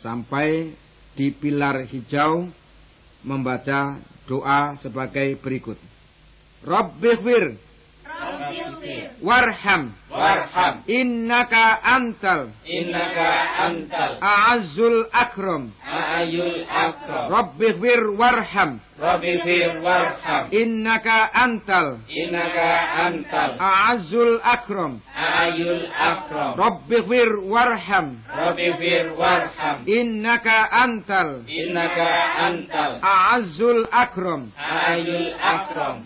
sampai di pilar hijau membaca doa sebagai berikut. Rabbighfir وارحم. وارحم. إنك انت إنك انت أعز الأكرم. أعز الأكرم. ربي اغفر وارحم. ربي اغفر وارحم. إنك انت إنك انت أعز الأكرم. أعز الأكرم. ربي اغفر وارحم. ربي اغفر وارحم. إنك انت إنك انت أعز الأكرم. أعز الأكرم.